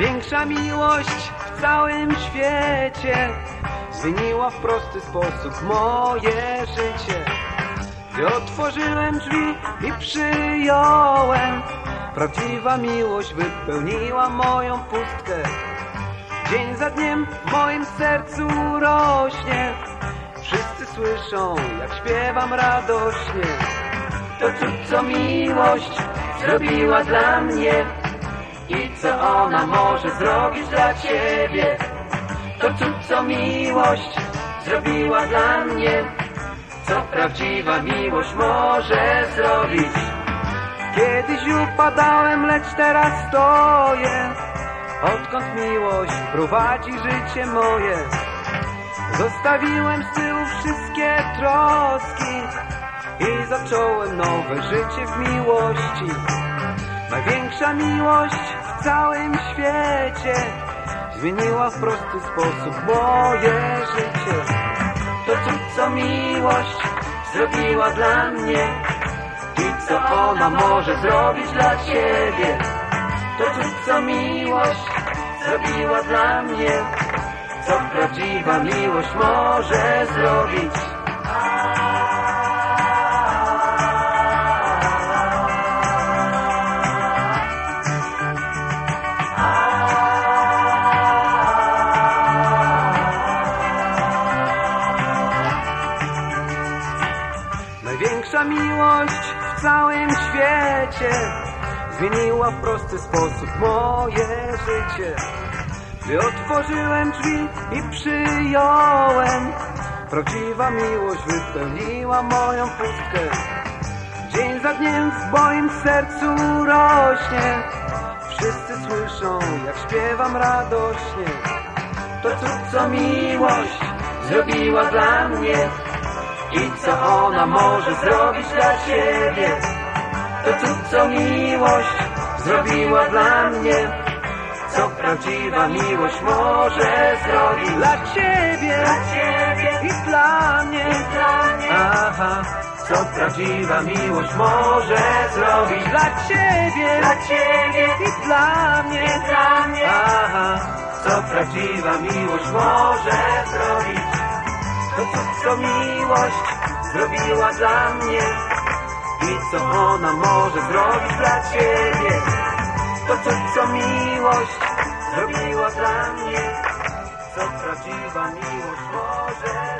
مو پوست جنس میستوں لکشم چتوشام سم جی وی سیشو پتا ویو شروع موسمی مہینش میوش سوکھ سمی وشی وام کوموش دے تو جی گمیشم نیو مینس بین سو روشو مرش تو میوشی وامیہ سو نموش سو لے جی وجیمی اسمو سی لےبیہ پان آہ سک جم شیبی پانے آہ سکیوری اسموتھ سمش دوری وام موقع سمیش دوری وام سی بھ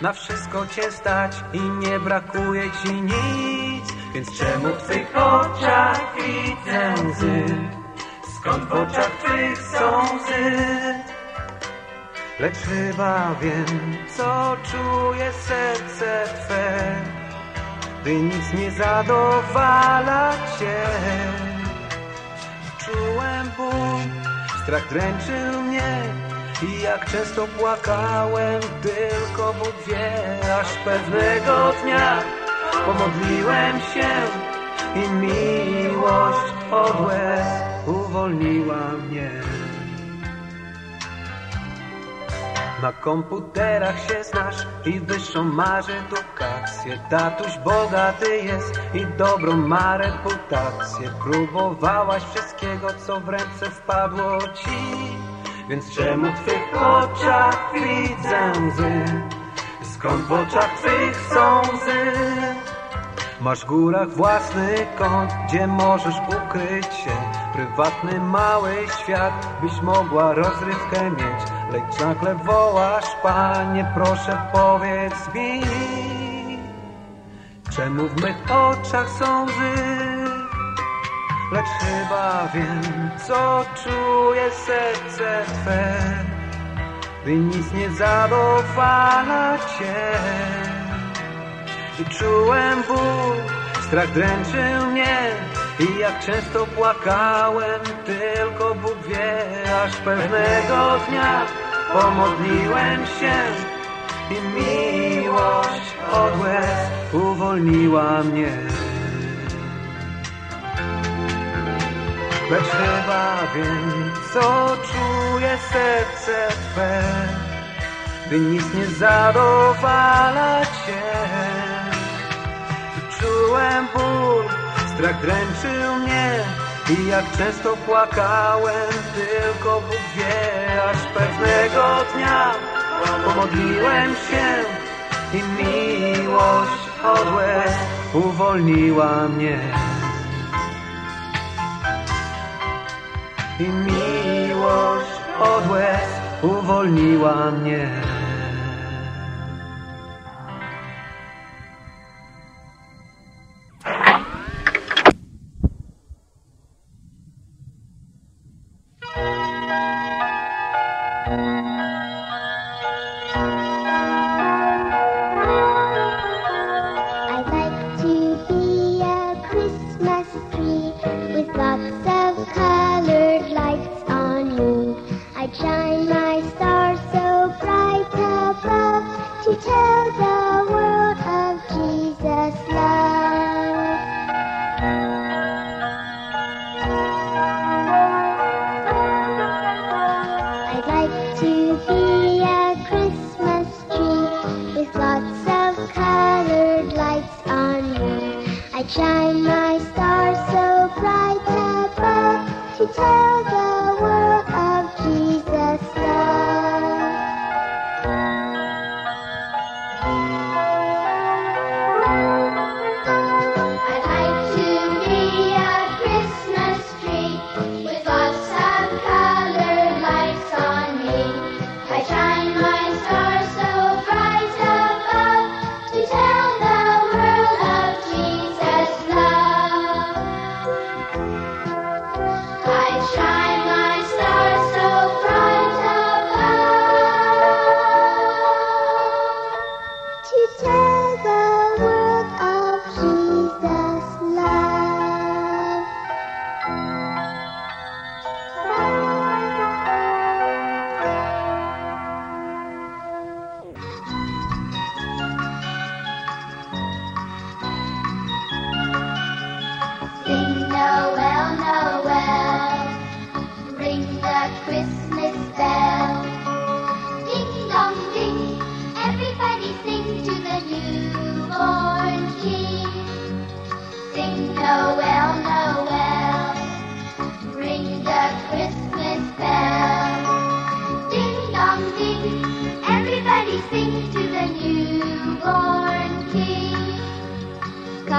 Na wszystko cię stać i nie brakuje ci nic Więc czemu w twych oczach widzę łzy? Skąd w oczach twych są łzy? Lecz chyba wiem, co czuje serce twe Gdy nic nie zadowala cię Czułem ból, strach dręczył mnie برہار پوس وس پاب مشکور ما ویس بھشمو ریس لائک پانی زمسپی وش نیو او نیو Lecz chyba wiem, co czuje serce Twe, by nic nie zadowala Cię. Czułem ból, strach dręczył mnie i jak często płakałem, tylko Bóg wie, aż pewnego dnia pomodliłem się i miłość od łez uwolniła mnie. نیوام giant.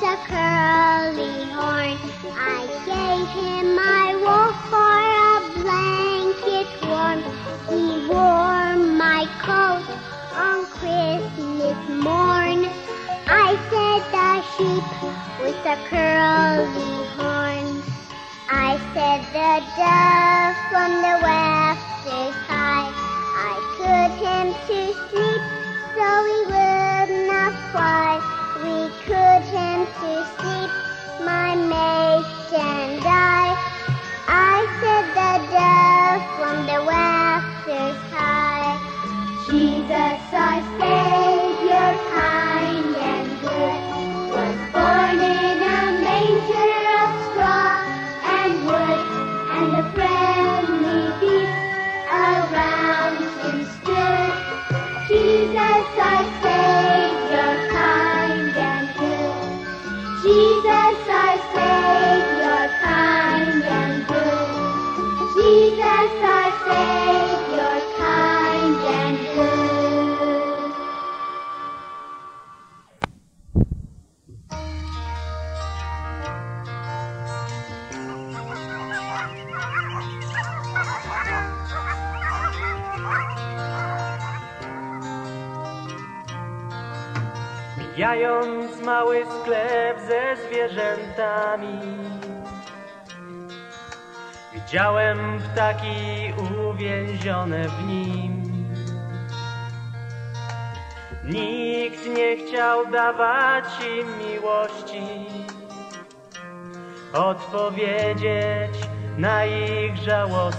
سکھرنٹ من آ سکھرالی آتا جی خیال جا تاکی نیکاچی ات نائک جاؤ اس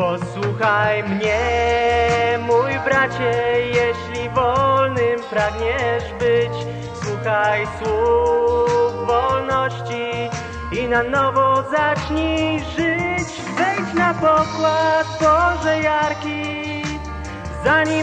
نش نونی بکار کی جانی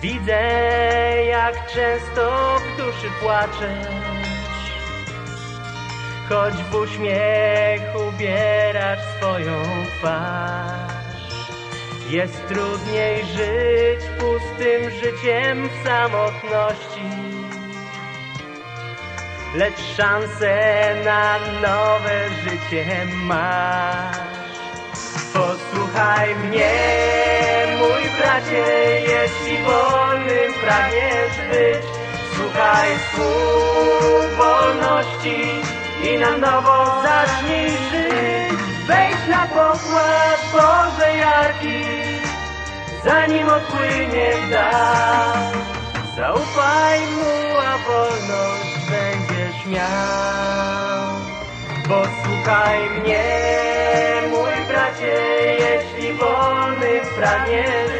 خوب یوز پوستیم چیم سام لان سے چی شی بول پرائنوشی نند باش ویشن بیا کئی موبائل سکائی میرے مل پرچی شیب پرج